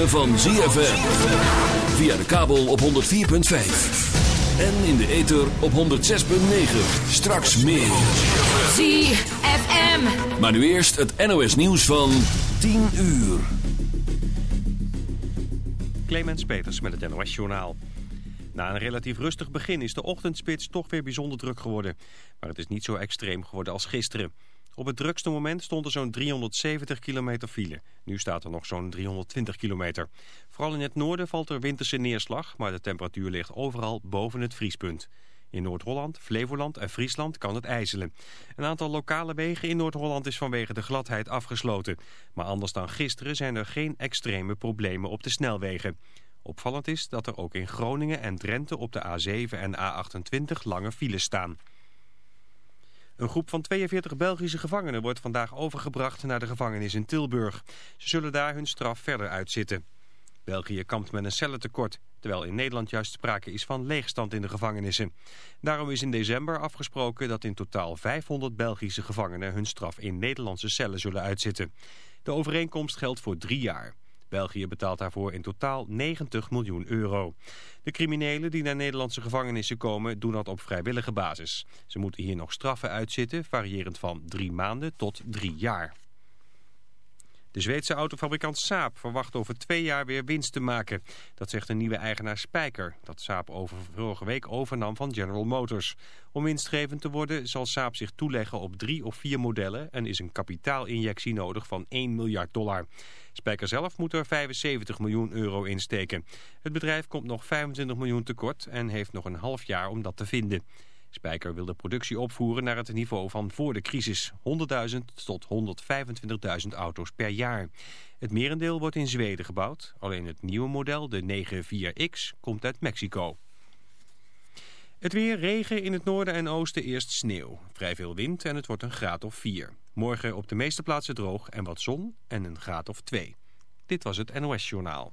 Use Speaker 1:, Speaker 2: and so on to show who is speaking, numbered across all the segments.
Speaker 1: Ritme van ZFM. Via de kabel op 104.5. En in de ether op 106.9. Straks meer.
Speaker 2: ZFM.
Speaker 1: Maar nu eerst het NOS nieuws van 10 uur.
Speaker 3: Clemens Peters met het NOS Journaal. Na een relatief rustig begin is de ochtendspits toch weer bijzonder druk geworden. Maar het is niet zo extreem geworden als gisteren. Op het drukste moment stond er zo'n 370 kilometer file. Nu staat er nog zo'n 320 kilometer. Vooral in het noorden valt er winterse neerslag, maar de temperatuur ligt overal boven het vriespunt. In Noord-Holland, Flevoland en Friesland kan het ijzelen. Een aantal lokale wegen in Noord-Holland is vanwege de gladheid afgesloten. Maar anders dan gisteren zijn er geen extreme problemen op de snelwegen. Opvallend is dat er ook in Groningen en Drenthe op de A7 en A28 lange files staan. Een groep van 42 Belgische gevangenen wordt vandaag overgebracht naar de gevangenis in Tilburg. Ze zullen daar hun straf verder uitzitten. België kampt met een cellentekort, terwijl in Nederland juist sprake is van leegstand in de gevangenissen. Daarom is in december afgesproken dat in totaal 500 Belgische gevangenen hun straf in Nederlandse cellen zullen uitzitten. De overeenkomst geldt voor drie jaar. België betaalt daarvoor in totaal 90 miljoen euro. De criminelen die naar Nederlandse gevangenissen komen doen dat op vrijwillige basis. Ze moeten hier nog straffen uitzitten, variërend van drie maanden tot drie jaar. De Zweedse autofabrikant Saab verwacht over twee jaar weer winst te maken. Dat zegt een nieuwe eigenaar Spijker, dat Saab over vorige week overnam van General Motors. Om winstgevend te worden zal Saab zich toeleggen op drie of vier modellen... en is een kapitaalinjectie nodig van 1 miljard dollar. Spijker zelf moet er 75 miljoen euro insteken. Het bedrijf komt nog 25 miljoen tekort en heeft nog een half jaar om dat te vinden. Spijker wil de productie opvoeren naar het niveau van voor de crisis. 100.000 tot 125.000 auto's per jaar. Het merendeel wordt in Zweden gebouwd. Alleen het nieuwe model, de 94X, komt uit Mexico. Het weer, regen in het noorden en oosten eerst sneeuw. Vrij veel wind en het wordt een graad of 4. Morgen op de meeste plaatsen droog en wat zon en een graad of 2. Dit was het NOS Journaal.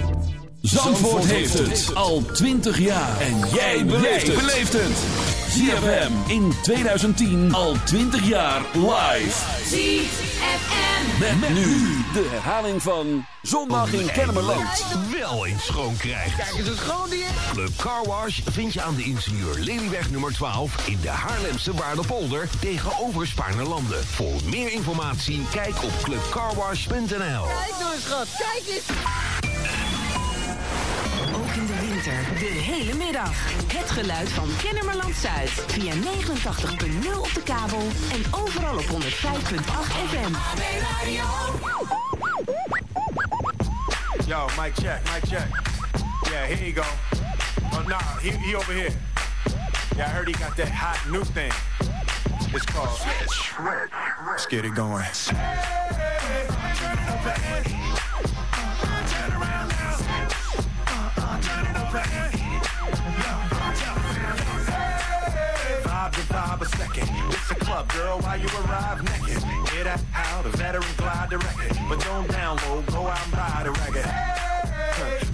Speaker 1: Zandvoort heeft het al 20 jaar. En jij beleeft het. ZFM in 2010 al 20 jaar live.
Speaker 2: ZFM.
Speaker 1: Met, nu de herhaling van Zondag in Kennemerland.
Speaker 4: wel eens schoon krijgt. Kijk eens het schoon hier. Club Car Wash vind je aan de ingenieur Lelyweg nummer 12 in de Haarlemse Waardepolder tegenover Spaarnerlanden. Voor meer informatie kijk op clubcarwash.nl.
Speaker 5: Kijk nou eens schat, kijk eens.
Speaker 6: In de winter, de hele middag. Het geluid van Kennemerland Zuid. Via 89.0 op de kabel en overal op 105.8 FM.
Speaker 7: Yo, mic check, mic check. Yeah, here you go. Oh, nah, he, he over here. Yeah, I heard he got that hot new thing. It's called Let's get it going. Vibe to vibe a second. It's a club. girl, while you arrive naked. Hear that? How the veteran glide the record. But don't download, go out and buy the record.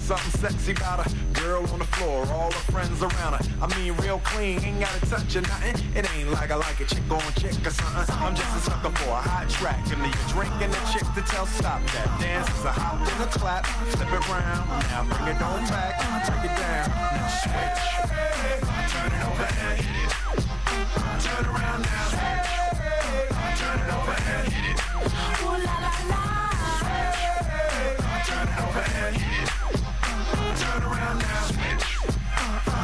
Speaker 7: Something sexy about a girl on the floor, all her friends around her. I mean, real clean, ain't gotta touch or nothing. It ain't like I like a chick on chick or something. I'm just a sucker for a hot track. And the drink and the chick to tell stop that. Dance is a hop and a clap, flip it round. Now bring it on back, take it down. Now switch. Turn it over and hit it. Turn around now. switch, Turn it over and hit it. Ooh la la la. switch, Turn it over and hit it. Turn around now.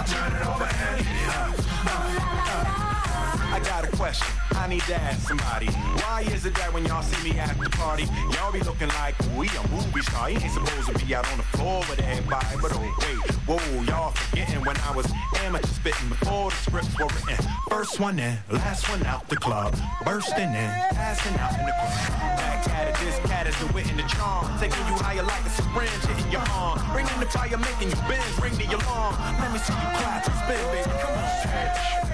Speaker 7: Turn it over and hit it. I got a question. I need to ask somebody. Why is it that when y'all see me at the party, y'all be looking like we a movie star? He ain't supposed to be out on the floor with everybody, but oh wait, whoa, y'all forgetting when I was amateur spitting before the scripts were written. First one in, last one out the club, bursting in, passing out in the club. Back at it, this cat is the wit and the charm, taking you higher like a syringe hitting your arm, bringing the fire, making you bend, ring the alarm. Let me see you clap and spin, baby. Come on,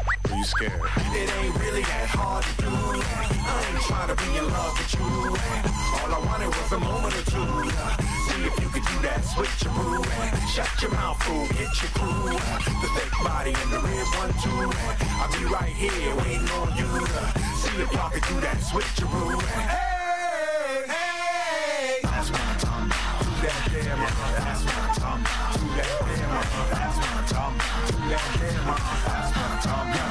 Speaker 7: Or you scared? It ain't really that hard to do. I ain't trying to be in love with you. All I wanted was a moment or two. See if you could do that. Shut your mouth, fool, hit your crew. The body the one. I'll be right here waiting on you see if y'all could do that. Hey, hey. That's what I'm talking about. That's what I'm talking about. That's what I'm talking about.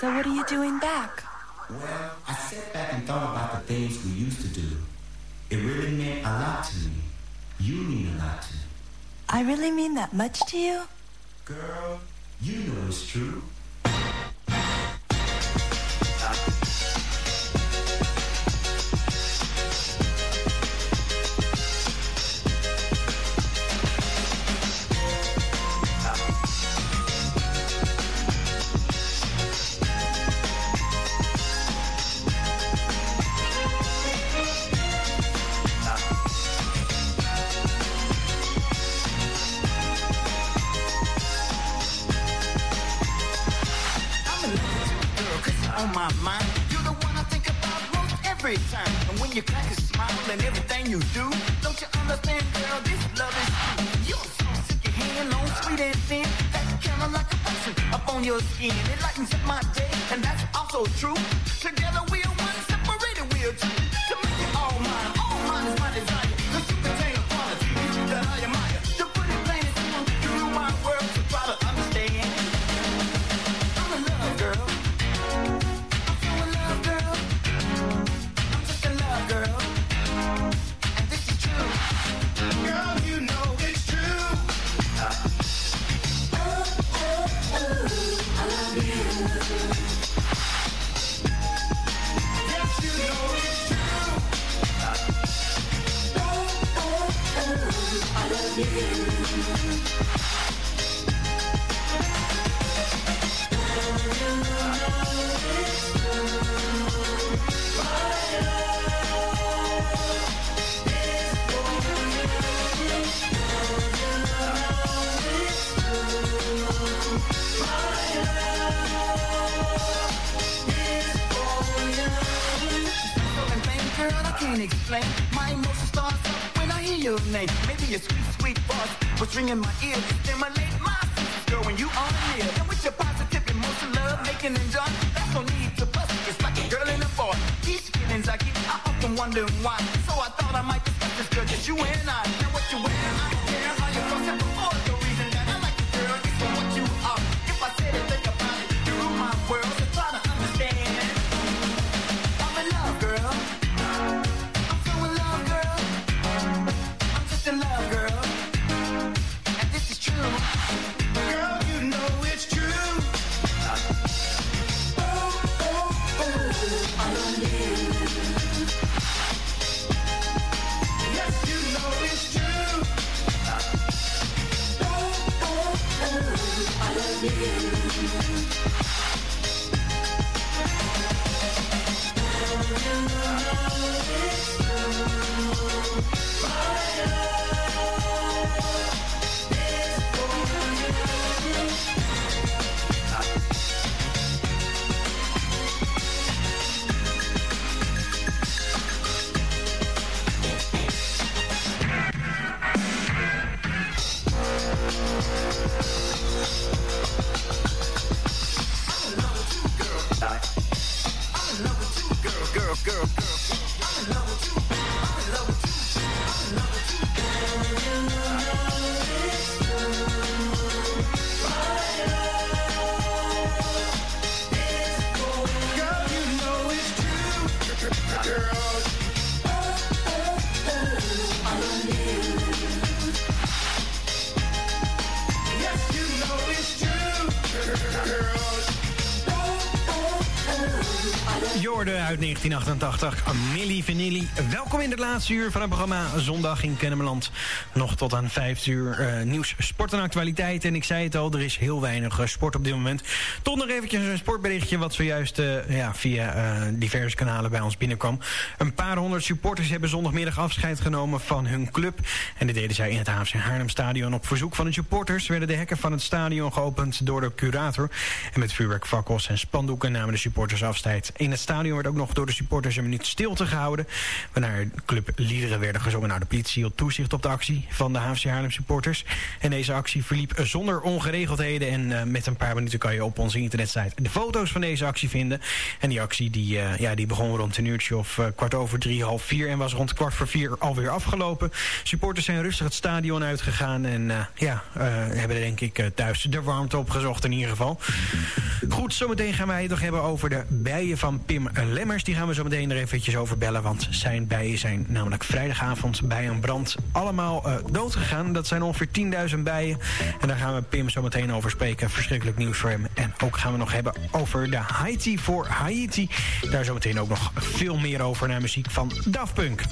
Speaker 8: So what are you doing back?
Speaker 9: Well, sat back and thought about the things we used to do. It really meant a lot to me. You mean a lot to me.
Speaker 8: I really mean that much to you?
Speaker 9: Girl, you know it's true.
Speaker 5: My mind. You're the one I think about most every time. And when you crack a smile and everything you do, don't you understand, girl, this love is true. You're so sick, your hand on sweet and thin. That camera like a passion up on your skin. It lightens up my day, and that's also true. Together we are one, separated we are two. Can't explain. My emotion starts up when I hear your name. Maybe a sweet, sweet voice was ringing my ears. Stimulate my senses, girl, when you are near. And with your positive emotion, love, making and joy, that's no need to fuss. It's like a girl and a boy. These feelings I keep, I often wonder why.
Speaker 10: 1988, Milli Vanilli. Welkom in het laatste uur van het programma Zondag in Kennemerland. Nog tot aan 5 uur eh, nieuws, sport en actualiteit. En ik zei het al, er is heel weinig eh, sport op dit moment. Nog eventjes een sportberichtje wat zojuist eh, ja, via eh, diverse kanalen bij ons binnenkwam. Een paar honderd supporters hebben zondagmiddag afscheid genomen van hun club. En dit deden zij in het HFC Haarlem Stadion. Op verzoek van de supporters werden de hekken van het stadion geopend door de curator. En met vuurwerk, fakkels en spandoeken namen de supporters afscheid. In het stadion werd ook nog door de supporters een minuut stilte gehouden. Waarna clubliederen werden gezongen. Nou, de politie hield toezicht op de actie van de HFC Haarlem supporters. En deze actie verliep zonder ongeregeldheden. En uh, met een paar minuten kan je op onze de foto's van deze actie vinden. En die actie die, uh, ja, die begon rond een uurtje of uh, kwart over drie, half vier. En was rond kwart voor vier alweer afgelopen. Supporters zijn rustig het stadion uitgegaan. En ja, hebben denk ik thuis de warmte opgezocht in ieder geval. Goed, zometeen gaan wij het nog hebben over de bijen van Pim Lemmers. Die gaan we zo meteen er eventjes over bellen. Want zijn bijen zijn namelijk vrijdagavond bij een brand allemaal uh, doodgegaan. Dat zijn ongeveer 10.000 bijen. En daar gaan we Pim zo meteen over spreken. Verschrikkelijk nieuws voor hem. En ook gaan we nog hebben over de Haiti voor Haiti. Daar zo meteen ook nog veel meer over naar muziek van Daft Punk.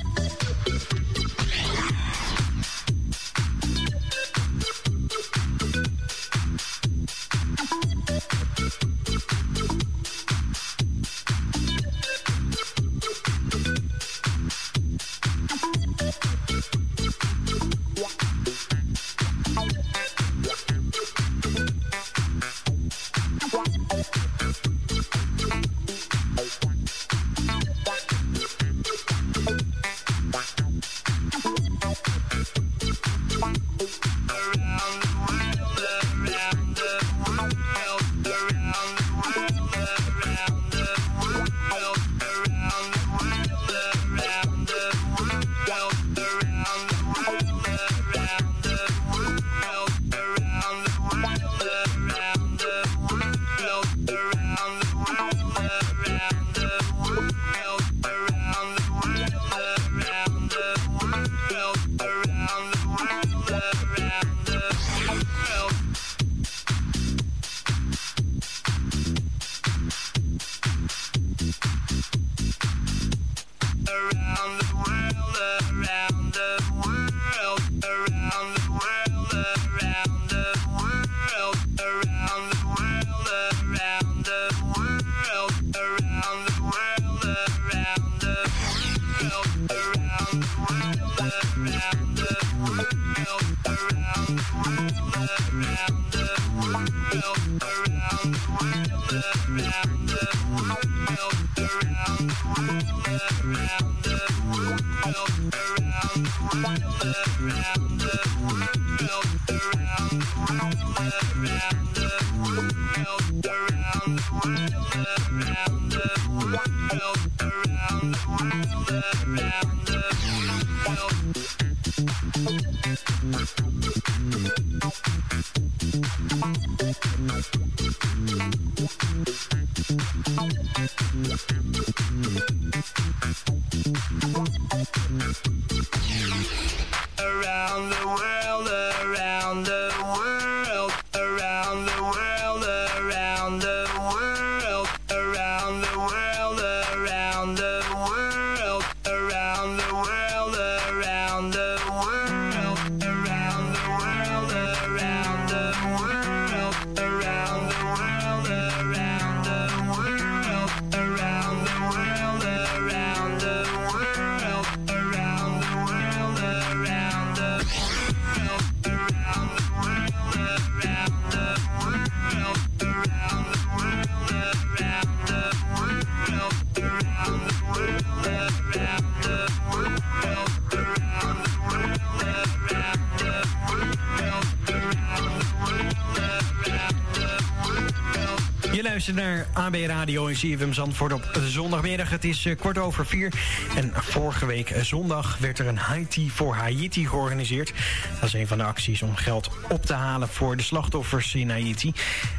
Speaker 10: Luistert naar AB Radio en CFM Zandvoort op zondagmiddag. Het is eh, kwart over vier. En vorige week eh, zondag werd er een Haiti voor Haiti georganiseerd. Dat is een van de acties om geld op te halen voor de slachtoffers in Haiti.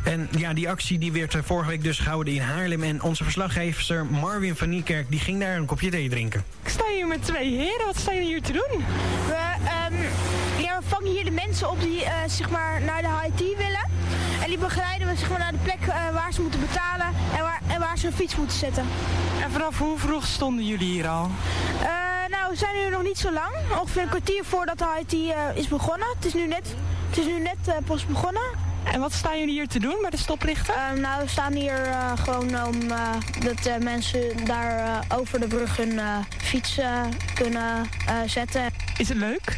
Speaker 10: En ja, die actie die werd eh, vorige week dus gehouden in Haarlem. En onze verslaggever Marvin van Niekerk die ging daar een kopje thee drinken.
Speaker 11: Ik sta hier met twee heren. Wat staan jullie hier te doen?
Speaker 12: We, ehm, ja, we vangen hier de mensen op die eh, zeg maar naar de HIT willen. En die begeleiden we zeg maar, naar de plek eh, waar ze moeten betalen en waar, en waar ze een fiets moeten zetten.
Speaker 11: En vanaf hoe vroeg stonden jullie hier al?
Speaker 12: Eh, nou, we zijn hier nog niet zo lang. Ongeveer een kwartier voordat de HIT eh, is begonnen. Het is nu net, het is nu net pas begonnen.
Speaker 11: En wat staan jullie hier te doen bij de stoplichten?
Speaker 12: Nou, we staan hier gewoon om dat mensen daar over de brug hun fiets kunnen zetten.
Speaker 11: Is het leuk?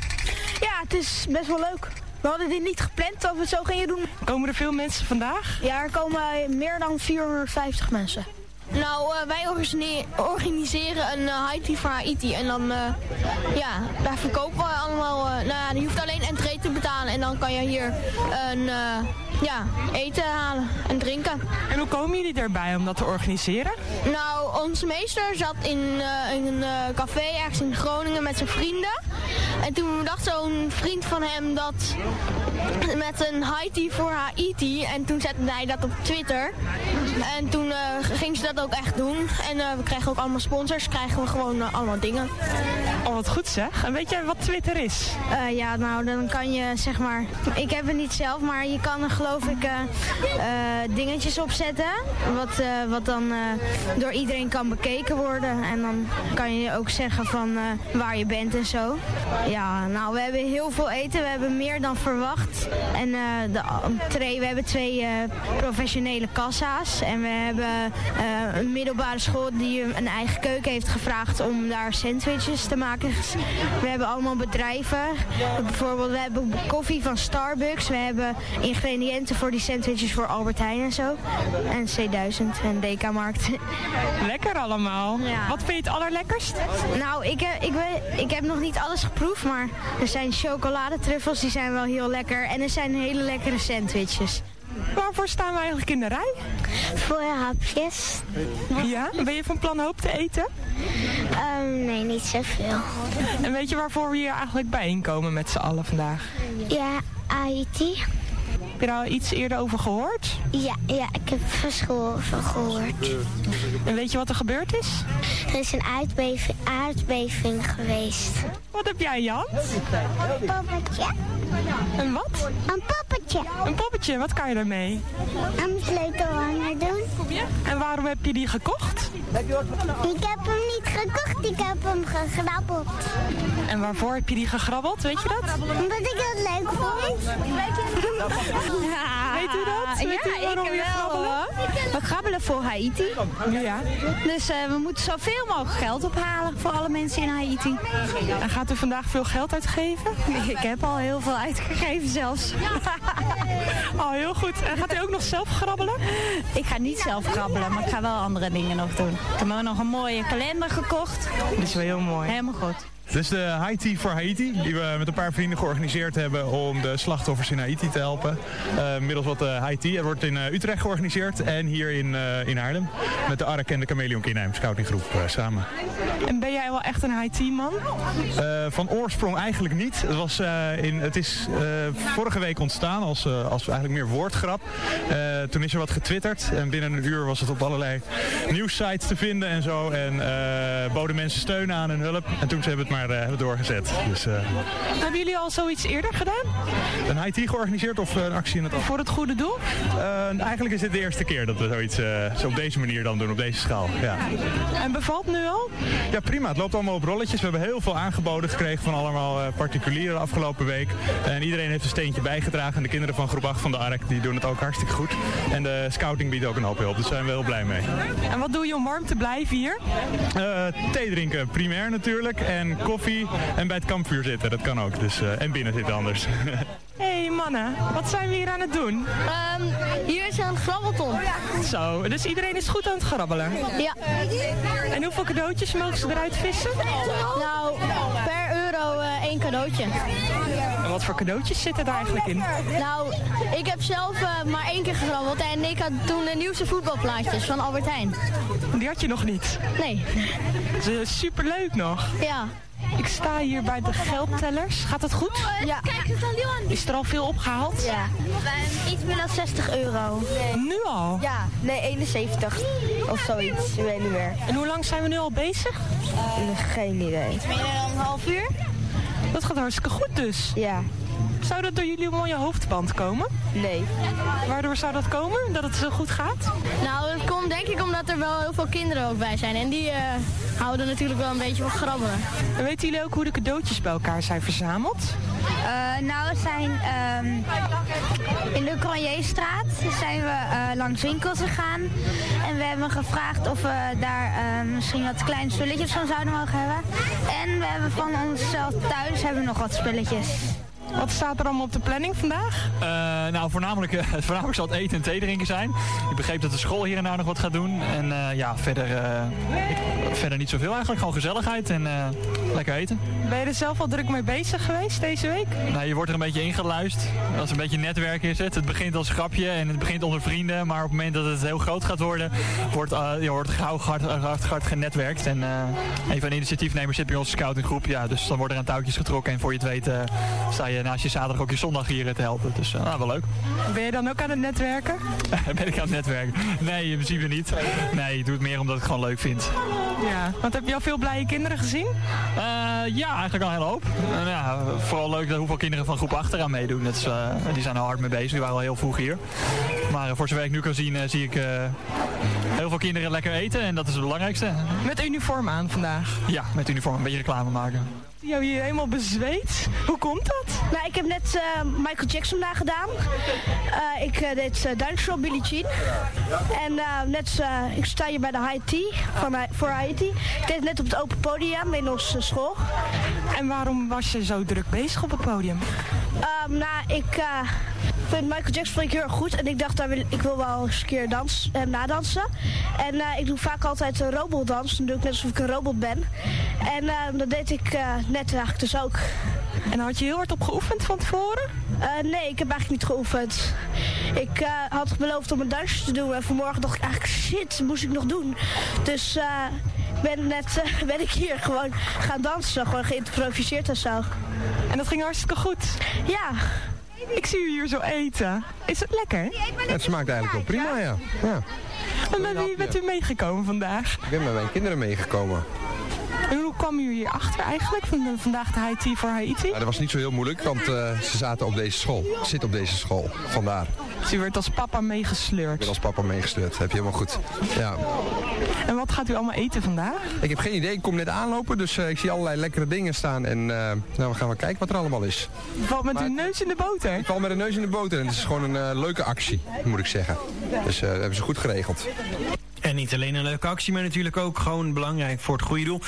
Speaker 12: Ja, het is best wel leuk. We hadden dit niet gepland dat we het zo gingen doen.
Speaker 11: Komen er veel mensen vandaag?
Speaker 12: Ja, er komen meer dan 450 mensen. Nou, eh, wij organiseren, een uh, high tea voor Haiti. En dan, eh, ja, daar verkopen we allemaal... nou ja, je hoeft alleen entree te betalen. En dan kan je hier een, ja, eten halen en drinken.
Speaker 11: En hoe komen jullie erbij om dat te organiseren?
Speaker 12: Nou, onze meester zat in, in een café ergens in Groningen met zijn vrienden. En toen dacht zo'n vriend van hem dat met een high tea voor Haiti. En toen zette hij dat op Twitter. En toen ging ze dat ook echt doen. En eh, we krijgen ook allemaal sponsors, krijgen we gewoon eh, allemaal dingen.
Speaker 11: Oh, wat goed zeg. En weet jij wat Twitter is?
Speaker 12: Eh, ja, nou, dan kan je zeg maar... Ik heb het niet zelf, maar je kan er geloof ik dingetjes opzetten. Wat, wat dan door iedereen kan bekeken worden. En dan kan je ook zeggen van waar je bent en zo. Ja, nou, we hebben heel veel eten. We hebben meer dan verwacht. En de entree, we hebben twee professionele kassa's. En we hebben een middelbare school die een eigen keuken heeft gevraagd om daar sandwiches te maken. We hebben allemaal bedrijven. Bijvoorbeeld, we hebben koffie van Starbucks. We hebben ingrediënten voor die sandwiches voor Albert Heijn en zo. En C1000 en DK-markt.
Speaker 11: Lekker allemaal.
Speaker 12: Ja.
Speaker 11: Wat vind je het allerlekkerst?
Speaker 12: Nou, ik, heb- ik, weet, ik heb nog niet alles geproefd, maar er zijn chocoladetruffels, die zijn wel heel lekker. En er zijn hele lekkere sandwiches.
Speaker 11: Waarvoor staan we eigenlijk in de rij?
Speaker 12: Voor hapjes.
Speaker 11: Ja? Ben je van plan hoop te eten?
Speaker 12: Ehm, nee, niet zoveel.
Speaker 11: En weet je waarvoor we hier eigenlijk bijeenkomen met z'n allen vandaag?
Speaker 12: Ja, Haiti.
Speaker 11: Heb je daar al iets eerder over gehoord?
Speaker 12: Ja, ja, ik heb van school van gehoord.
Speaker 11: En weet je wat er gebeurd is?
Speaker 12: Er is een aardbeving, aardbeving geweest.
Speaker 11: Wat heb jij, Jan?
Speaker 12: Een poppetje.
Speaker 11: Een wat?
Speaker 12: Een poppetje.
Speaker 11: Een poppetje, wat kan je ermee?
Speaker 12: Een sleutelhanger doen.
Speaker 11: En waarom heb je die gekocht?
Speaker 12: Ik heb hem niet gekocht, ik heb hem gegrabbeld.
Speaker 11: En waarvoor heb je die gegrabbeld, weet je dat?
Speaker 12: Omdat ik het leuk vond.
Speaker 11: Weet u dat? Weet u waarom
Speaker 13: ik
Speaker 11: we
Speaker 13: wel
Speaker 11: grabbelen?
Speaker 13: We grabbelen voor Haiti.
Speaker 11: Ja.
Speaker 13: Dus eh, we moeten zoveel mogelijk geld ophalen voor alle mensen in Haiti.
Speaker 11: En gaat u vandaag veel geld uitgeven?
Speaker 13: Ik heb al heel veel uitgegeven zelfs.
Speaker 11: Oh, heel goed. En gaat u ook nog zelf grabbelen?
Speaker 13: Ik ga niet zelf grabbelen, maar ik ga wel andere dingen nog doen. Ik heb ook nog een mooie kalender gekocht.
Speaker 11: Dat is wel heel mooi.
Speaker 13: Helemaal goed.
Speaker 14: Dit is de High Tea voor Haiti, die we met een paar vrienden georganiseerd hebben om de slachtoffers in Haiti te helpen. Uh, middels wat uh, High Tea. Het wordt in uh, Utrecht georganiseerd en hier in, in Haarlem. Met de ARK en de Chameleon Kinheim scoutinggroep samen.
Speaker 11: En ben jij wel echt een High Tea man?
Speaker 14: van oorsprong eigenlijk niet. Het, was, in, het is vorige week ontstaan als, als eigenlijk meer woordgrap. toen is er wat getwitterd en binnen een uur was het op allerlei nieuwssites te vinden en zo. En boden mensen steun aan en hulp. En toen ze hebben het maar hebben doorgezet. Dus,
Speaker 11: hebben jullie al zoiets eerder gedaan?
Speaker 14: Een IT georganiseerd of een actie in het
Speaker 11: Voor het goede doel?
Speaker 14: Uh, eigenlijk is dit de eerste keer dat we zoiets uh, zo op deze manier dan doen, op deze schaal. Ja.
Speaker 11: En bevalt nu al?
Speaker 14: Ja, prima. Het loopt allemaal op rolletjes. We hebben heel veel aangeboden gekregen van allemaal uh, particulieren de afgelopen week. En iedereen heeft een steentje bijgedragen. En de kinderen van groep 8 van de ARK die doen het ook hartstikke goed. En de scouting biedt ook een hoop hulp. Dus daar zijn we heel blij mee.
Speaker 11: En wat doe je om warm te blijven hier?
Speaker 14: thee drinken, primair natuurlijk. En koffie. En bij het kampvuur zitten, dat kan ook. Dus, en binnen zitten anders.
Speaker 11: hey, mannen, wat zijn we hier aan het doen?
Speaker 15: Um, hier is een grabbelton.
Speaker 11: Zo, dus iedereen is goed aan het grabbelen?
Speaker 15: Ja.
Speaker 11: En hoeveel cadeautjes mogen ze eruit vissen?
Speaker 15: Nou, per euro uh, één cadeautje.
Speaker 11: En wat voor cadeautjes zitten er eigenlijk in?
Speaker 15: Nou, ik heb zelf uh, maar één keer gegrabbeld en ik had toen de nieuwste voetbalplaatjes van Albert Heijn.
Speaker 11: Die had je nog niet?
Speaker 15: Nee.
Speaker 11: Dat is superleuk nog.
Speaker 15: Ja.
Speaker 11: Ik sta hier bij de geldtellers. Gaat het goed?
Speaker 15: Ja. Kijk, het al aan.
Speaker 11: Is er al veel opgehaald?
Speaker 15: Ja. Iets meer dan 60 euro.
Speaker 11: Nu al?
Speaker 15: Ja, nee, 71 of zoiets. Ik weet niet meer.
Speaker 11: En hoe lang zijn we nu al bezig?
Speaker 15: Uh, geen idee. Iets meer dan een half uur.
Speaker 11: Dat gaat hartstikke goed dus.
Speaker 15: Ja.
Speaker 11: Zou dat door jullie mooie hoofdband komen?
Speaker 15: Nee.
Speaker 11: Waardoor zou dat komen? Dat het zo goed gaat?
Speaker 15: Nou, dat komt denk ik omdat er wel heel veel kinderen ook bij zijn. En die uh, houden natuurlijk wel een beetje van grabbelen.
Speaker 11: En weten jullie ook hoe de cadeautjes bij elkaar zijn verzameld?
Speaker 12: Uh, nou, we zijn um, in de Cronjestraat zijn we uh, langs winkels gegaan. En we hebben gevraagd of we daar uh, misschien wat kleine spulletjes van zouden mogen hebben. En we hebben van onszelf thuis hebben we nog wat spulletjes.
Speaker 11: Wat staat er allemaal op de planning vandaag?
Speaker 16: Uh, nou, voornamelijk, uh, voornamelijk zal het eten en thee drinken zijn. Ik begreep dat de school hier en daar nog wat gaat doen. En uh, ja, verder, ik, verder niet zoveel eigenlijk. Gewoon gezelligheid en lekker eten.
Speaker 11: Ben je er zelf al druk mee bezig geweest deze week?
Speaker 16: Nou, je wordt er een beetje ingeluisterd. Als een beetje netwerk is het. Het begint als grapje en het begint onder vrienden. Maar op het moment dat het heel groot gaat worden, wordt, je wordt gauw hard, hard, hard genetwerkt. En een van de initiatiefnemers zit bij onze scoutinggroep. Ja, dus dan worden er aan touwtjes getrokken. En voor je het weet sta je naast je zaterdag ook je zondag hier te helpen. Dus uh, nou, wel leuk.
Speaker 11: Ben je dan ook aan het netwerken?
Speaker 16: ben ik aan het netwerken? Nee, in principe niet. Nee, ik doe het meer omdat ik het gewoon leuk vind.
Speaker 11: Ja, want heb je al veel blije kinderen gezien?
Speaker 16: Uh, ja, eigenlijk al een hele hoop. Uh, ja, vooral leuk dat hoeveel kinderen van groep 8 eraan meedoen. Dat is, die zijn er hard mee bezig. Die waren al heel vroeg hier. Maar voor zover ik nu kan zien, zie ik heel veel kinderen lekker eten. En dat is het belangrijkste.
Speaker 11: Met uniform aan vandaag?
Speaker 16: Ja, met uniform. Een beetje reclame maken
Speaker 11: jou hier helemaal bezweet. Hoe komt dat?
Speaker 15: Nou, ik heb net uh, Michael Jackson nagedaan. Uh, ik uh, deed uh, Dinosaur Billie Jean. En net, ik sta hier bij de Tea van, voor Haiti. Ik deed het net op het open podium in onze school.
Speaker 11: En waarom was je zo druk bezig op het podium?
Speaker 15: Um, nou, ik vind Michael Jackson vond ik heel erg goed. En ik dacht, daar wil, ik wil wel eens een keer dans, uh, nadansen. En uh, ik doe vaak altijd een robotdans. Dan doe ik net alsof ik een robot ben. En uh, dat deed ik net eigenlijk dus ook.
Speaker 11: En had je heel hard op geoefend van tevoren?
Speaker 15: nee, ik heb eigenlijk niet geoefend. Ik had beloofd om een dansje te doen. En vanmorgen dacht ik eigenlijk, shit, moest ik nog doen. Dus ben net ben ik hier gewoon gaan dansen. Gewoon geïmproviseerd en zo.
Speaker 11: En dat ging hartstikke goed?
Speaker 15: Ja.
Speaker 11: Ik zie u hier zo eten. Is het lekker?
Speaker 17: Het smaakt eigenlijk wel prima, ja. ja.
Speaker 11: En met wie bent u meegekomen vandaag?
Speaker 17: Ik ben met mijn kinderen meegekomen.
Speaker 11: En hoe kwam u hier achter eigenlijk, van vandaag de Haiti voor Haiti?
Speaker 17: Ja, dat was niet zo heel moeilijk, want uh, ze zaten op deze school. Zit op deze school, vandaar.
Speaker 11: Dus u werd als papa meegesleurd? Ik
Speaker 17: ben als papa meegesleurd, heb je helemaal goed. Ja.
Speaker 11: En wat gaat u allemaal eten vandaag?
Speaker 17: Ik heb geen idee, ik kom net aanlopen, dus uh, ik zie allerlei lekkere dingen staan. En uh, nou, we gaan wel kijken wat er allemaal is.
Speaker 11: Je valt met maar, uw neus in de boter?
Speaker 17: Ik val met een neus in de boter en het is gewoon een leuke actie, moet ik zeggen. Dus dat hebben ze goed geregeld.
Speaker 10: En niet alleen een leuke actie, maar natuurlijk ook gewoon belangrijk voor het goede doel.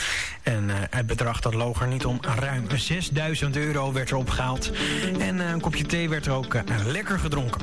Speaker 10: En uh, het bedrag dat loog er niet om. Ruim 6000 euro werd er opgehaald. En uh, een kopje thee werd er ook uh, lekker gedronken.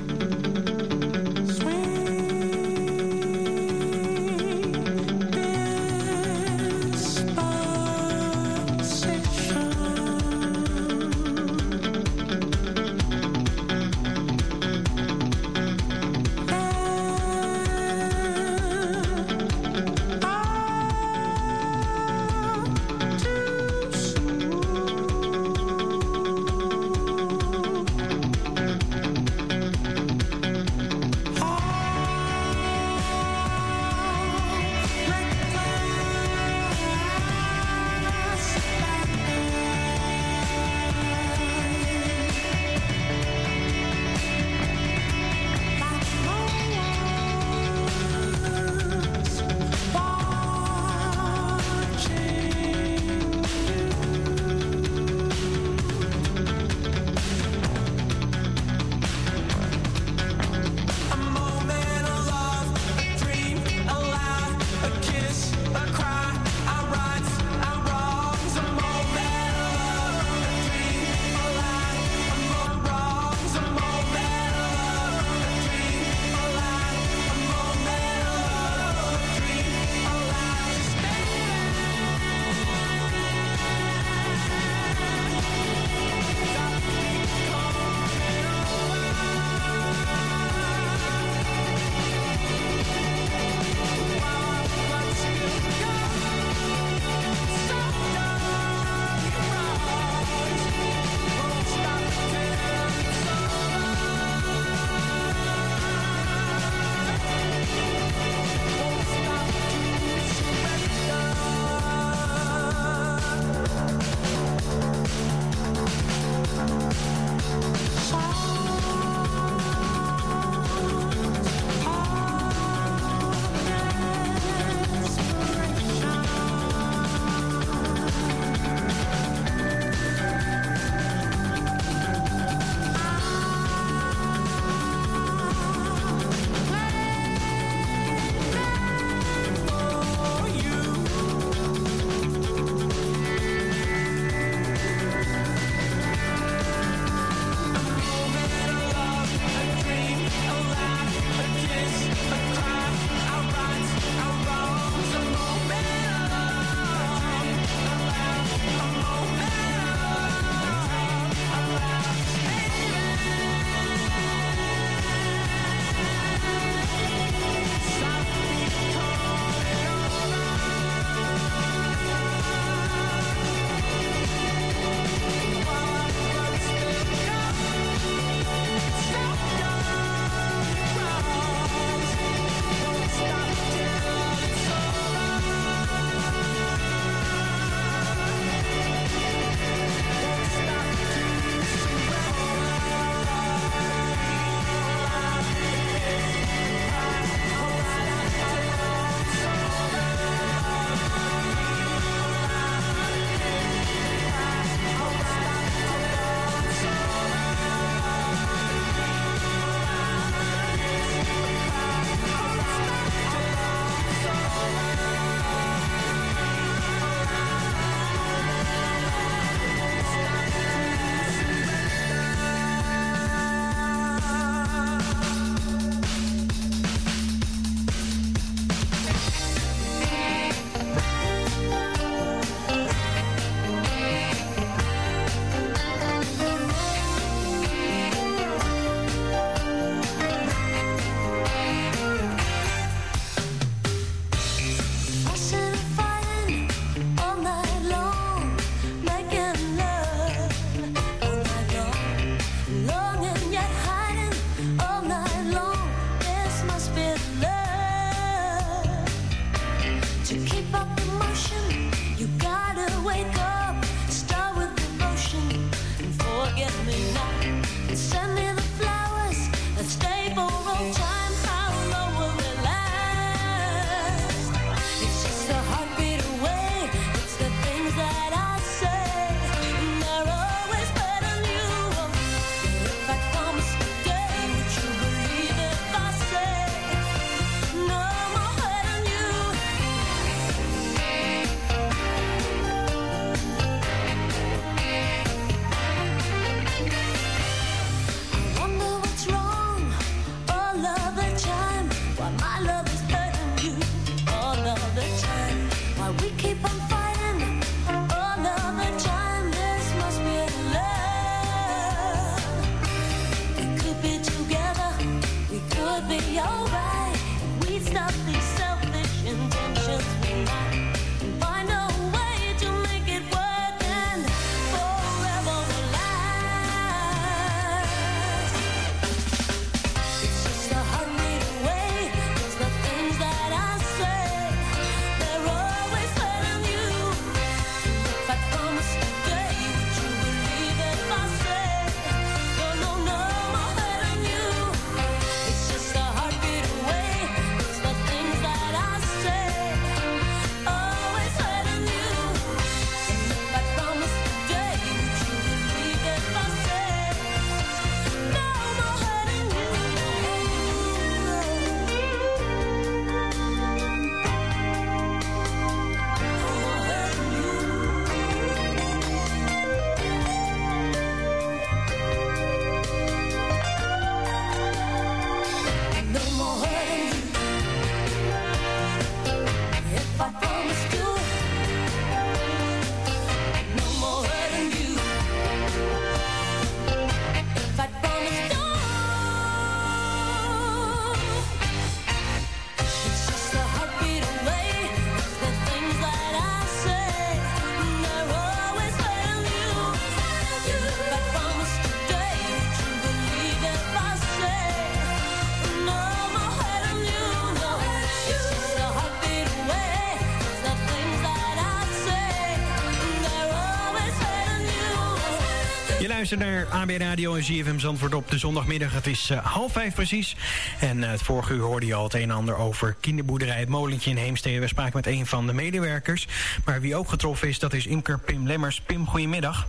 Speaker 10: Luistert naar AB Radio en ZFM Zandvoort op de zondagmiddag. Het is uh, half vijf precies. En uh, het vorige uur hoorde je al het een en ander over kinderboerderij Het Molentje in Heemstede. We spraken met een van de medewerkers. Maar wie ook getroffen is, dat is imker Pim Lemmers. Pim, goedemiddag.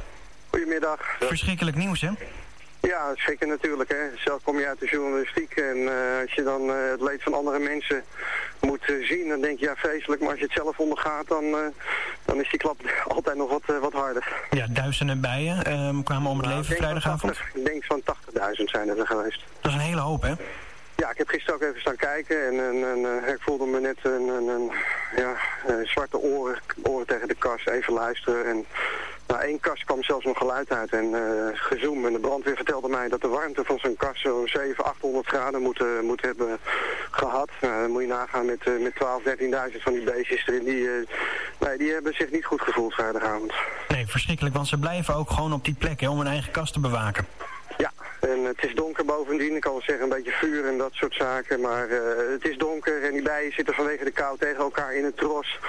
Speaker 18: Goedemiddag.
Speaker 10: Verschrikkelijk nieuws, hè?
Speaker 18: Ja, schrikken natuurlijk. Hè. Zelf kom je uit de journalistiek en uh, als je dan uh, het leed van andere mensen moet uh, zien, dan denk je ja vreselijk. Maar als je het zelf ondergaat, dan, dan is die klap altijd nog wat, wat harder.
Speaker 10: Ja, duizenden bijen um, kwamen om het
Speaker 18: nou,
Speaker 10: leven vrijdagavond.
Speaker 18: 80, ik denk van 80.000 zijn er geweest.
Speaker 10: Dat is een hele hoop, hè?
Speaker 18: Ja, ik heb gisteren ook even staan kijken en, en, en ik voelde me net een, een, een ja, zwarte oren, oren tegen de kast, even luisteren en nou, één kast kwam zelfs nog geluid uit en uh, gezoom. En de brandweer vertelde mij dat de warmte van zo'n kast zo'n 700, 800 graden moet, uh, moet hebben gehad. Nou, dan moet je nagaan met, uh, met 12, 13.000 van die beestjes erin. Die, die hebben zich niet goed gevoeld vrijdagavond.
Speaker 10: Nee, verschrikkelijk, want ze blijven ook gewoon op die plek hè, om hun eigen kast te bewaken.
Speaker 18: En het is donker bovendien. Ik kan wel zeggen een beetje vuur en dat soort zaken. Maar uh, het is donker en die bijen zitten vanwege de kou tegen elkaar in het tros.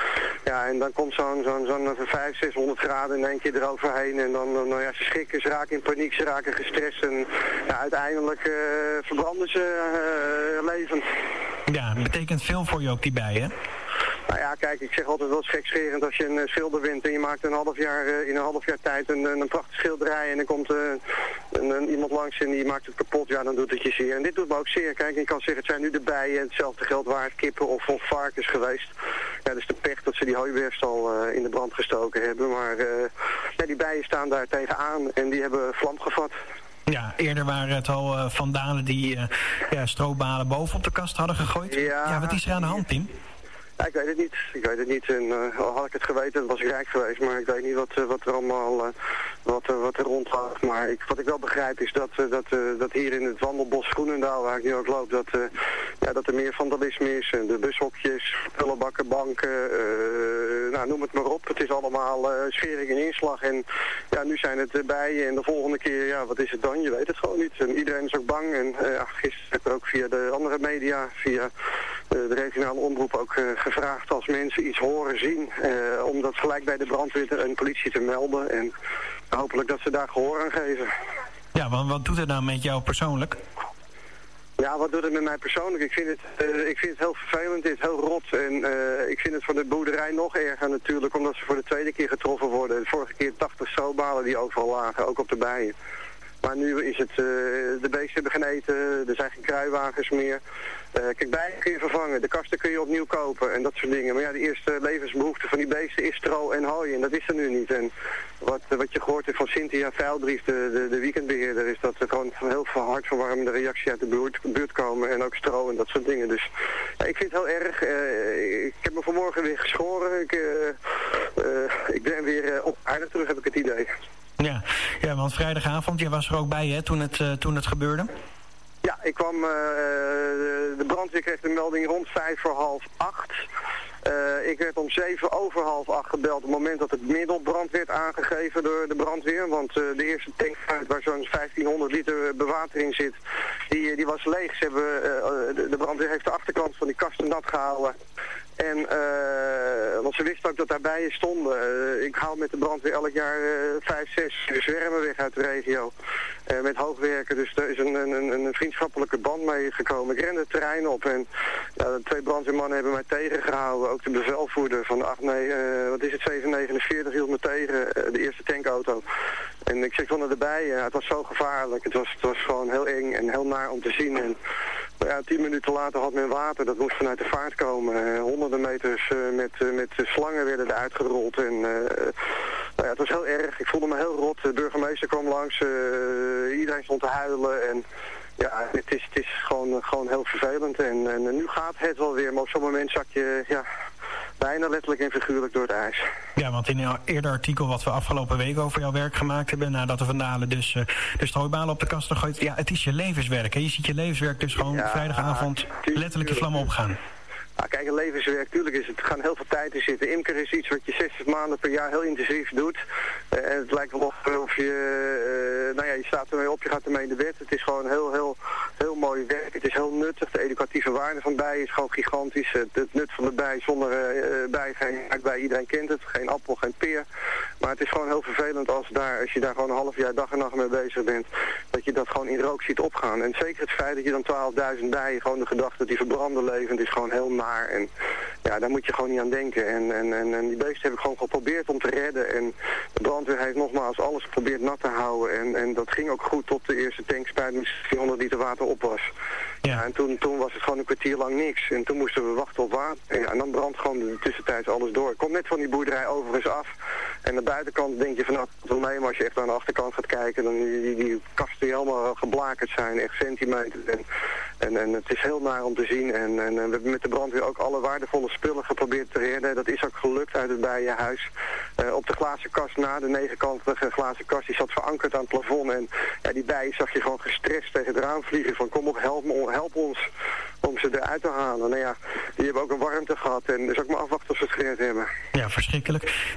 Speaker 18: Ja, en dan komt zo'n zo'n zo'n 500, 600 graden in één keer eroverheen. En dan, nou ja, ze schrikken, ze raken in paniek, ze raken gestrest. En uiteindelijk uh, verbranden ze uh, levend.
Speaker 10: Ja, betekent veel voor je ook die bijen,
Speaker 18: nou ja, kijk, ik zeg altijd wel gekscherend als je een uh, schilder wint en je maakt een half jaar, uh, in een half jaar tijd een, een, een prachtig schilderij en er komt uh, een, een, iemand langs en die maakt het kapot, ja dan doet het je zeer. En dit doet me ook zeer. Kijk, ik kan zeggen het zijn nu de bijen, hetzelfde geldt waard kippen of, of varkens geweest. Ja, dus de pech dat ze die hooiweefstal in de brand gestoken hebben, maar ja, die bijen staan daar tegenaan en die hebben vlam gevat.
Speaker 10: Ja, eerder waren het al uh, vandalen die ja, stroobalen boven op de kast hadden gegooid.
Speaker 18: Ja,
Speaker 10: ja wat is er aan de hand, Tim?
Speaker 18: Ik weet het niet. Ik weet het niet. En uh, al had ik het geweten, was ik rijk geweest. Maar ik weet niet wat, uh, wat er allemaal uh, wat, wat er rondgaat. Maar ik, wat ik wel begrijp is dat, dat, dat hier in het wandelbos Groenendaal, waar ik nu ook loop, dat, ja, dat er meer vandalisme is. De bushokjes, pullenbakken, banken, nou, noem het maar op. Het is allemaal schering en inslag. En ja, nu zijn het bijen. En de volgende keer, ja, wat is het dan? Je weet het gewoon niet. En iedereen is ook bang. En gisteren heb ik ook via de andere media, via de regionale omroep ook gevraagd als mensen iets horen, zien, uh, om dat gelijk bij de brandweer en politie te melden. En hopelijk dat ze daar gehoor aan geven.
Speaker 10: Ja, want wat doet het nou met jou persoonlijk?
Speaker 18: Ja, wat doet het met mij persoonlijk? Ik vind het, uh, ik vind het heel vervelend, is heel rot. En uh, ik vind het voor de boerderij nog erger natuurlijk, omdat ze voor de tweede keer getroffen worden. De vorige keer 80 strobalen die overal lagen, ook op de bijen. Maar nu is het, uh, de beesten hebben geen eten, er zijn geen kruiwagens meer. Uh, kijk, bijen kun je vervangen, de kasten kun je opnieuw kopen en dat soort dingen. Maar ja, de eerste levensbehoefte van die beesten is stro en hooi en dat is er nu niet. En wat, wat je gehoord hebt van Cynthia Veilbrief, de, de, de weekendbeheerder, is dat er gewoon heel veel hartverwarmende reactie uit de buurt, buurt komen en ook stro en dat soort dingen. Dus ja, ik vind het heel erg. Uh, ik heb me vanmorgen weer geschoren. Ik, ik ben weer op aardig terug, heb ik het idee.
Speaker 10: Ja, ja want vrijdagavond, jij was er ook bij hè, toen, het, toen het gebeurde?
Speaker 18: Ja, ik kwam, uh, de brandweer kreeg de melding rond vijf voor half acht. Uh, ik werd om zeven over half acht gebeld op het moment dat het middelbrand werd aangegeven door de brandweer. Want uh, de eerste tank waar zo'n 1500 liter bewatering zit, die, die was leeg. Ze hebben, de, de brandweer heeft de achterkant van die kasten nat gehouden. En, uh, want ze wisten ook dat daar bijen stonden. Uh, ik haal met de brandweer elk jaar uh, vijf, zes zwermen weg uit de regio. met hoogwerken, dus er is een, een, een vriendschappelijke band mee gekomen. Ik rende het terrein op en twee brandweermannen hebben mij tegengehouden. Ook de bevelvoerder van de 8, nee, wat is het, 749 hield me tegen, de eerste tankauto. En ik zit onder de bijen, het was zo gevaarlijk. Het was, het was gewoon heel eng en heel naar om te zien. En ja, tien minuten later had men water, dat moest vanuit de vaart komen. honderden meters uh, met, uh, met slangen werden er uitgerold. En nou ja, het was heel erg. Ik voelde me heel rot. De burgemeester kwam langs. iedereen stond te huilen. En ja, het is, het is gewoon, gewoon heel vervelend. En, en nu gaat het wel weer. Maar op zo'n moment zak je ja, bijna letterlijk en figuurlijk door het ijs.
Speaker 10: Ja, want in een eerder artikel wat we afgelopen week over jouw werk gemaakt hebben... nadat de vandalen dus uh, de strooibalen op de kast gegooid... ja, het is je levenswerk. Hè? Je ziet je levenswerk dus gewoon ja, vrijdagavond letterlijk je vlammen opgaan.
Speaker 18: Kijk, een levenswerk, tuurlijk is het, gaan heel veel tijd in zitten. Imker is iets wat je 60 maanden per jaar heel intensief doet. Eh, en het lijkt wel of, je, eh, nou ja, je staat ermee op, je gaat ermee in de bed. Het is gewoon heel, heel, heel mooi werk. Het is heel nuttig. De educatieve waarde van bij is gewoon gigantisch. Het, nut van de bij zonder uh, bij geen bij. Iedereen kent het. Geen appel, geen peer. Maar het is gewoon heel vervelend als, daar, als je daar gewoon een half jaar dag en nacht mee bezig bent. Dat je dat gewoon in rook ziet opgaan. En zeker het feit dat je dan 12.000 bijen, gewoon de gedachte dat die verbranden levend is gewoon heel naar. En ja, daar moet je gewoon niet aan denken. En, en, en, en die beesten heb ik gewoon geprobeerd om te redden. En de brandweer heeft nogmaals alles geprobeerd nat te houden. En, en dat ging ook goed tot de eerste tankspuit met 400 liter water op was. Ja. en toen, toen was het gewoon een kwartier lang niks. En toen moesten we wachten op water. En, ja, en dan brandt gewoon de tussentijds alles door. Ik kom net van die boerderij overigens af. En aan de buitenkant denk je van nou, als je echt aan de achterkant gaat kijken, dan die, die, die kasten die helemaal geblakerd zijn. Echt centimeter. En, en, en het is heel naar om te zien. En, en, we hebben met de brandweer ook alle waardevolle spullen geprobeerd te redden. Dat is ook gelukt uit het bijenhuis. Uh, op de glazen kast na, de negenkantige glazen kast, die zat verankerd aan het plafond. En ja, die bijen zag je gewoon gestrest tegen het raam vliegen. Van kom op, help, me, help ons om ze eruit te halen. Nou ja, die hebben ook een warmte gehad. En dus ook maar afwachten of ze het gered hebben.
Speaker 10: Ja, verschrikkelijk.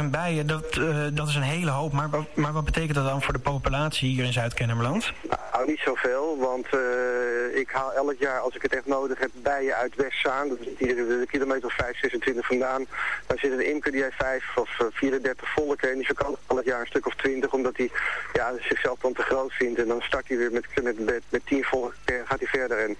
Speaker 10: 80.000 bijen, dat, uh, dat is een hele hoop. Maar, maar wat betekent dat dan voor de populatie hier in Zuid-Kennemerland?
Speaker 18: Nou, niet zoveel. Want uh, ik haal elk jaar, als ik het echt nodig heb, bijen uit Westzaan. Dat is hier een kilometer of 5, 26 vandaan. Daar zit een imker die heeft 5 of 34 volken. En die verkoopt elk jaar een stuk of 20. Omdat hij ja, zichzelf dan te groot vindt. En dan start hij weer met, met, met, met 10 volken. Gaat hij verder. En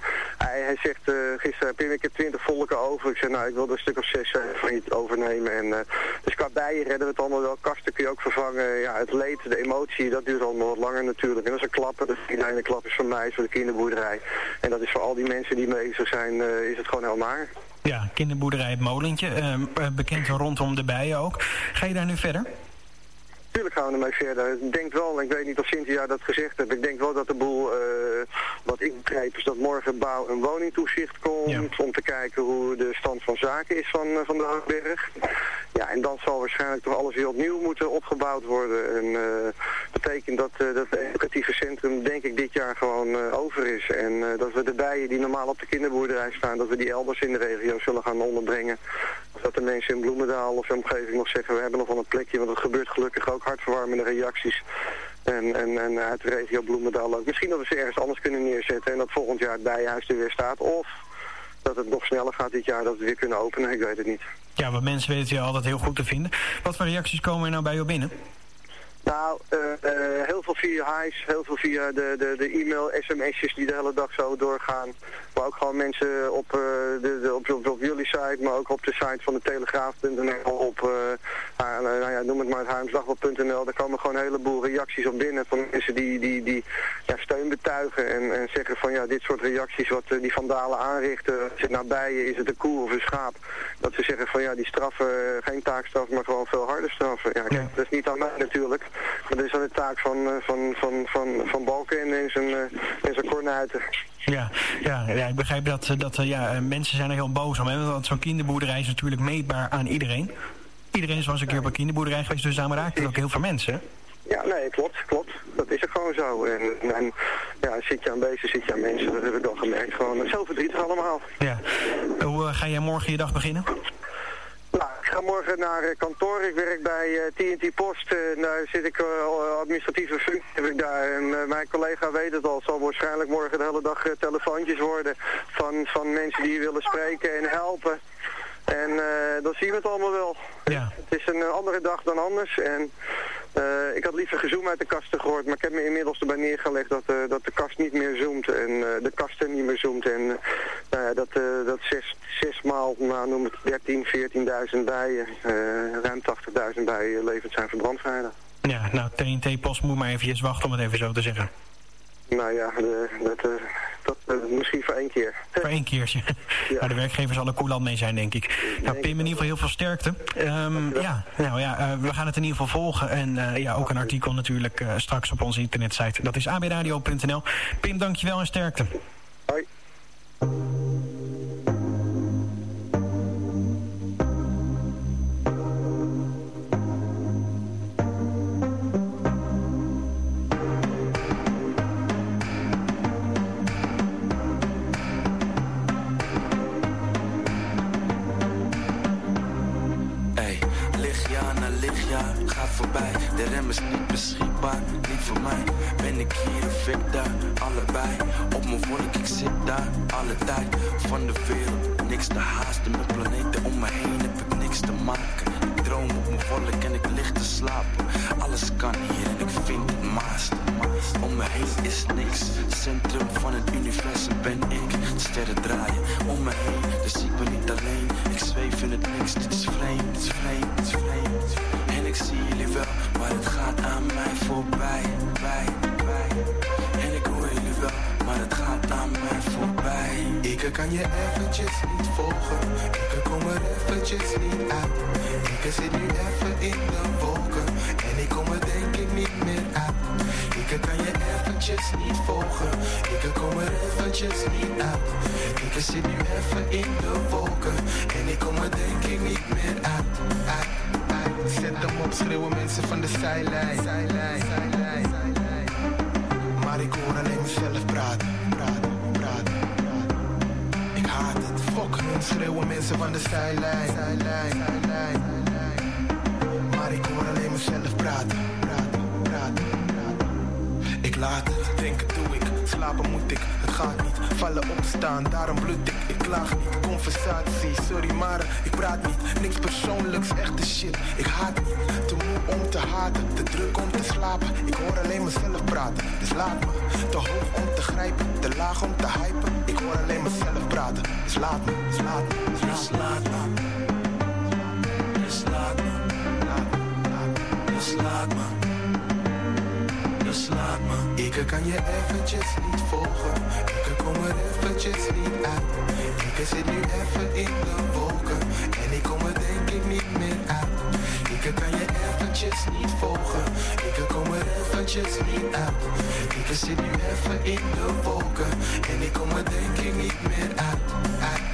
Speaker 18: hij, zegt uh, gisteren, Pim, ik heb 20 volken over. Ik zeg, nou, ik wil er een stuk of 6 uh, van je overnemen. En, uh, dus qua bijen redden we het allemaal wel. Kasten kun je ook vervangen. Ja, het leed, de emotie, dat duurt allemaal wat langer natuurlijk. En dat is een klappen. Dat is een klap is van mij, voor de kinderboerderij. En dat is voor al die mensen die bezig zijn, uh, is het gewoon heel naar.
Speaker 10: Ja, kinderboerderij Het Molentje, bekend rondom de bijen ook. Ga je daar nu verder?
Speaker 18: Natuurlijk gaan we ermee verder. Ik denk wel, ik weet niet of Cynthia dat gezegd heeft, ik denk wel dat de boel, uh, wat ik begrijp, is dat morgen bouw- en woningtoezicht komt ja. om te kijken hoe de stand van zaken is van, uh, van de Hoogberg. Ja, en dan zal waarschijnlijk toch alles weer opnieuw moeten opgebouwd worden. En uh, betekent dat, dat het educatieve centrum denk ik dit jaar gewoon over is. En dat we de bijen die normaal op de kinderboerderij staan, dat we die elders in de regio zullen gaan onderbrengen. Of dat de mensen in Bloemendaal of in omgeving nog zeggen, we hebben nog wel een plekje, want het gebeurt gelukkig ook hartverwarmende reacties. En, en, en uit de regio Bloemendaal ook. Misschien dat we ze ergens anders kunnen neerzetten en dat volgend jaar het bijenhuis er weer staat. Of dat het nog sneller gaat dit jaar, dat we weer kunnen openen. Ik weet het niet.
Speaker 10: Ja, want mensen weten je altijd heel goed te vinden. Wat voor reacties komen er nou bij jou binnen?
Speaker 18: Nou, uh, uh, heel veel via highs, heel veel via de, de, de e-mail, sms'jes die de hele dag zo doorgaan. Maar ook gewoon mensen op, uh, de, de, op, op, op, jullie site, maar ook op de site van de Telegraaf.nl, op, nou ja, noem het maar het Haarlemsdagblad.nl. Daar komen gewoon een heleboel reacties op binnen van mensen die, die, die ja, steun betuigen en, en zeggen van ja, dit soort reacties wat die vandalen aanrichten, zit nou bijen, is het een koe of een schaap. Dat ze zeggen van ja, die straffen, geen taakstraf, maar gewoon veel harder straffen. Ja, kijk, dat is niet aan mij natuurlijk. Maar dat is dan de taak van, van, van, van, van Balken en zijn, en zijn kornuiten.
Speaker 10: Ja, ja, ja, ik begrijp dat, dat ja, mensen zijn er heel boos om. Hè? Want zo'n kinderboerderij is natuurlijk meetbaar aan iedereen. Iedereen is wel eens een keer op een kinderboerderij geweest, dus daarom raakt het ook heel veel mensen.
Speaker 18: Ja, nee, klopt, klopt. Dat is er gewoon zo. En, en ja, zit je aan beesten, zit je aan mensen, dat heb ik al gemerkt. Gewoon zo verdrietig allemaal.
Speaker 10: Ja. Hoe uh, ga jij morgen je dag beginnen?
Speaker 18: Nou, ik ga morgen naar uh, kantoor. Ik werk bij TNT Post. En daar zit ik administratieve functie heb ik daar. En mijn collega weet het al. zal waarschijnlijk morgen de hele dag telefoontjes worden van, van mensen die willen spreken en helpen. En dan zien we het allemaal wel.
Speaker 10: Ja.
Speaker 18: Het is een andere dag dan anders. En ik had liever gezoom uit de kasten gehoord. Maar ik heb me inmiddels erbij neergelegd dat, dat de kast niet meer zoomt. En de kasten niet meer zoomt. En dat, dat zes, zes maal, nou, noem het 13, 14.000 bijen, ruim 80.000 bijen levend zijn verbrandveilig.
Speaker 10: Ja, nou TNT-post moet maar eventjes wachten om het even zo te zeggen.
Speaker 18: Nou ja, de, dat, uh, dat uh, misschien voor één keer.
Speaker 10: Voor één keertje. Ja. Nou, de werkgever zal er coulant mee zijn, denk ik. Nou, Pim, in ieder geval heel veel sterkte. Um, ja, nou ja, uh, we gaan het in ieder geval volgen. En ja, ook een artikel natuurlijk straks op onze internetsite. Dat is abradio.nl. Pim, dankjewel en sterkte.
Speaker 18: Hoi.
Speaker 5: Voorbij, de rem is niet beschikbaar, niet voor mij. Ben ik hier of ik daar, allebei. Op mijn volk, ik zit daar, alle tijd. Van de wereld, niks te haasten. Mijn planeten om me heen heb ik niks te maken. Ik droom op mijn volk en ik lig te slapen. Alles kan hier en ik vind het maast. Om me heen is niks, centrum van het universum ben ik. Sterren draaien om me heen, dus ik ben niet alleen. Ik zweef in het niks, dit is vreemd, dit is vreemd, dit is vreemd. Ik zie jullie wel, maar het gaat aan mij voorbij. Bij, bij. En ik hoor jullie wel, maar het gaat aan mij voorbij.
Speaker 7: Ik kan je eventjes niet volgen, ik kom er eventjes niet uit. Ik zit nu even in de wolken en ik kom er denk ik niet meer uit. Ik kan je eventjes niet volgen, ik kom er eventjes niet uit. Ik zit nu even in de wolken en ik kom er denk ik niet meer uit. Zet hem op, schreeuwen mensen van de zijlijn. Maar ik hoor alleen mezelf praten, praten, praten. Ik haat het, fuck hun, schreeuwen mensen van de zijlijn. Maar ik hoor alleen mezelf praten, praten, praten. Ik laat het, denken doe ik, slapen moet ik, het gaat niet. Vallen opstaan, daarom bloed ik, ik klaag niet. Conversatie, sorry maar ik praat niet. Niks persoonlijks, echte shit, ik haat niet. Te moe om te haten, te druk om te slapen. Ik hoor alleen mezelf praten, dus laat me. Te hoog om te grijpen, te laag om te hypen. Ik hoor alleen mezelf praten, dus laat me, dus laat me, dus laat me.
Speaker 5: Dus laat me, dus laat me, dus laat me.
Speaker 7: Ik kan je eventjes niet volgen, ik kom er eventjes niet uit. Ik zit nu even in de wolken en ik kom er denk ik niet meer uit. Ik kan je eventjes niet volgen, ik kom er eventjes niet uit. Ik zit nu even in de wolken en ik kom er denk ik niet meer uit. uit,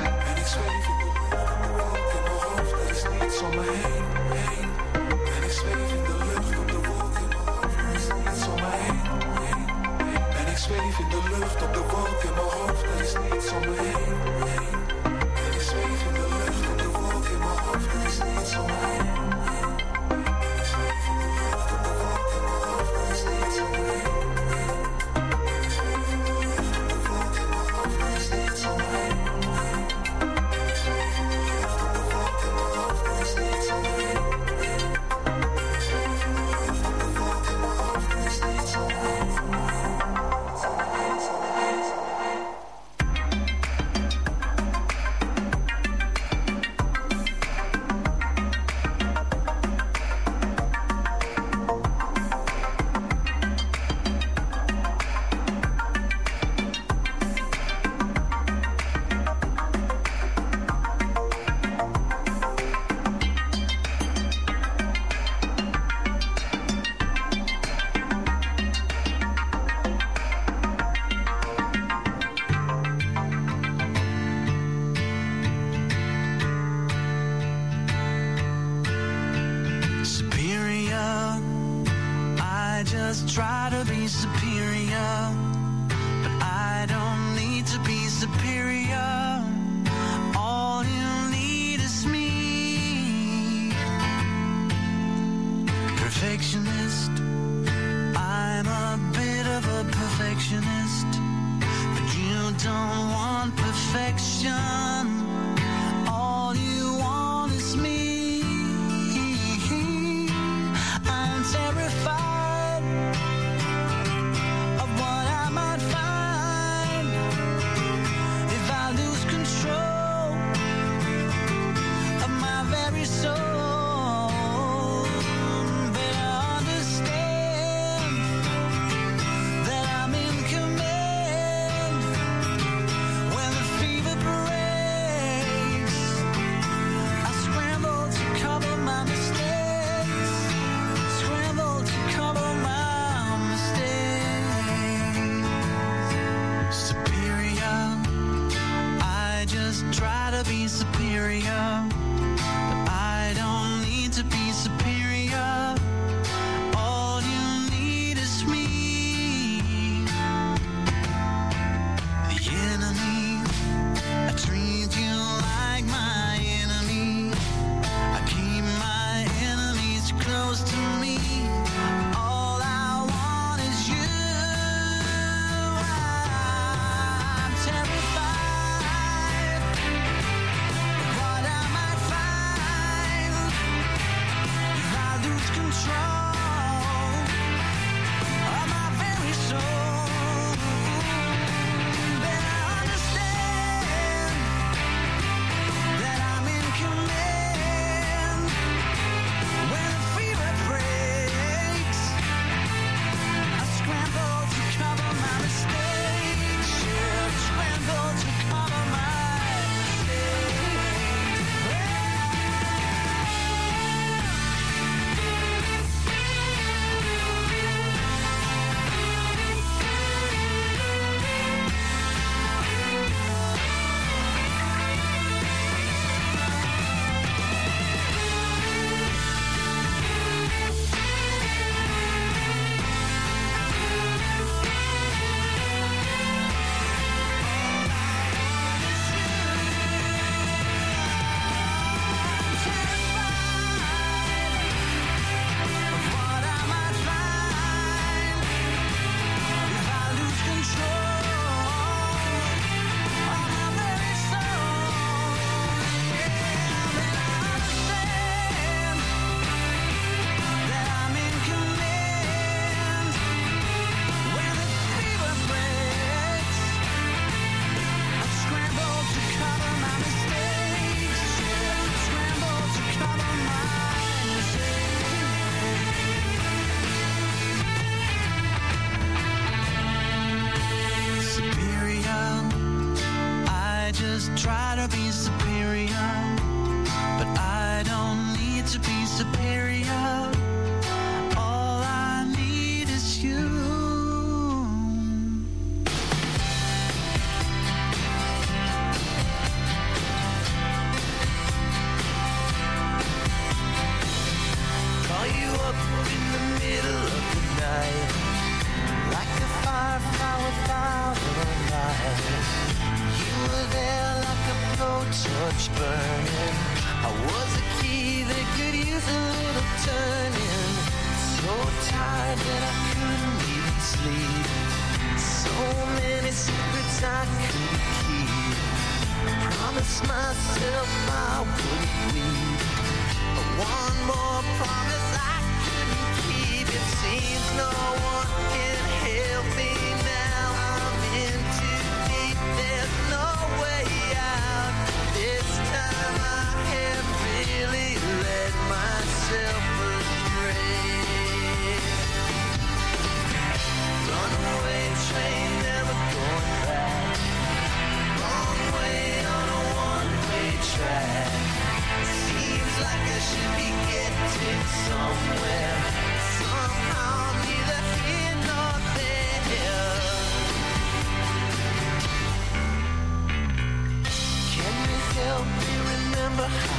Speaker 7: uit. En ik zweef in de wolken in mijn hoofd, er is niets om me heen, in de lucht op de wolken mijn hoofd, is niets om me heen, heen. En ik zweef in de lucht op de wolken mijn hoofd, er is niets om me heen.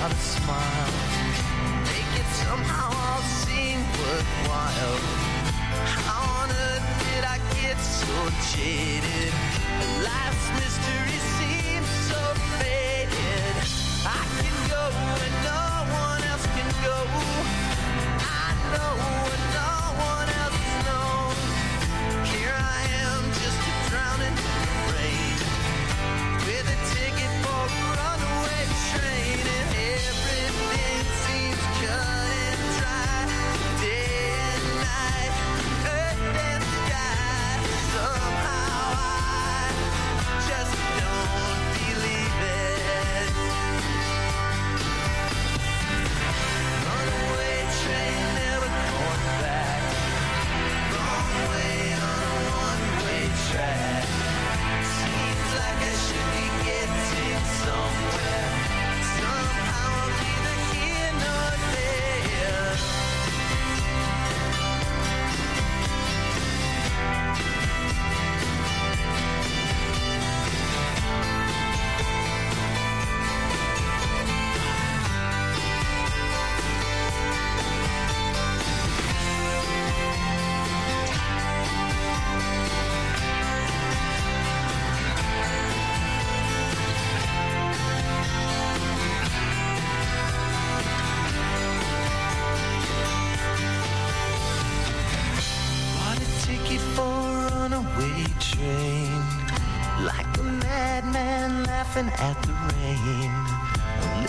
Speaker 19: To
Speaker 5: smile? Make it somehow all seem worthwhile. How on earth did I get so jaded?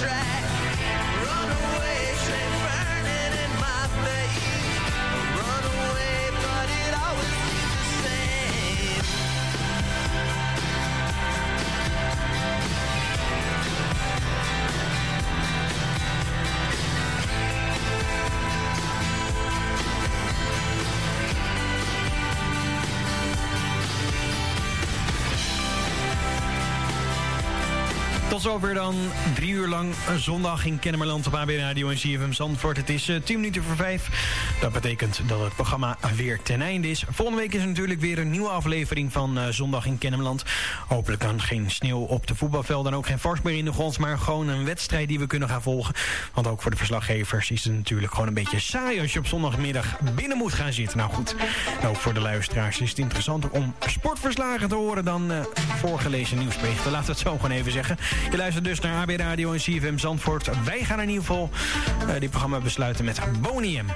Speaker 5: Track.
Speaker 10: Tot zover dan drie uur lang zondag in Kennemerland op AB Radio en CFM Zandvoort. Het is eh, 10 minuten voor vijf. Dat betekent dat het programma weer ten einde is. Volgende week is er natuurlijk weer een nieuwe aflevering van eh, Zondag in Kennemerland. Hopelijk dan geen sneeuw op de voetbalvelden en ook geen vars meer in de grond. Maar gewoon een wedstrijd die we kunnen gaan volgen. Want ook voor de verslaggevers is het natuurlijk gewoon een beetje saai... als je op zondagmiddag binnen moet gaan zitten. Nou goed, ook voor de luisteraars is het interessanter om sportverslagen te horen... dan eh, voorgelezen nieuwsberichten. We het zo gewoon even zeggen. Je luistert dus naar AB Radio en CFM Zandvoort. Wij gaan in ieder geval uh, dit programma besluiten met Bonium.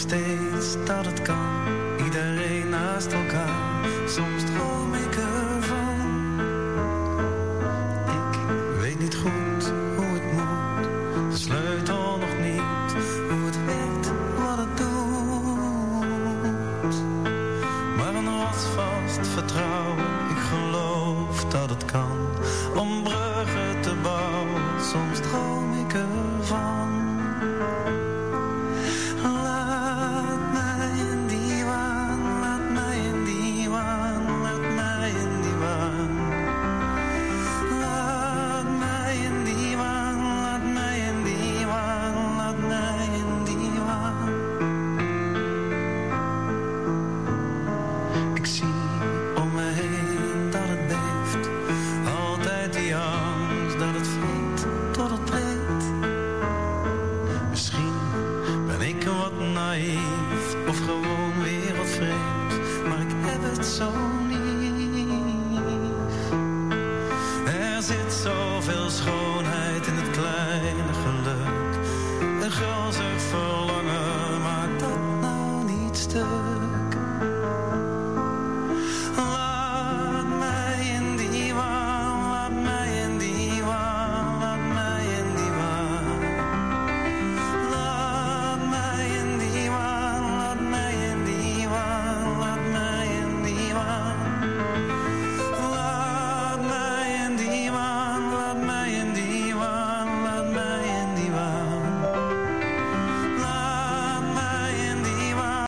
Speaker 20: steeds dat het kan, iedereen naast elkaar. Soms droom ik er.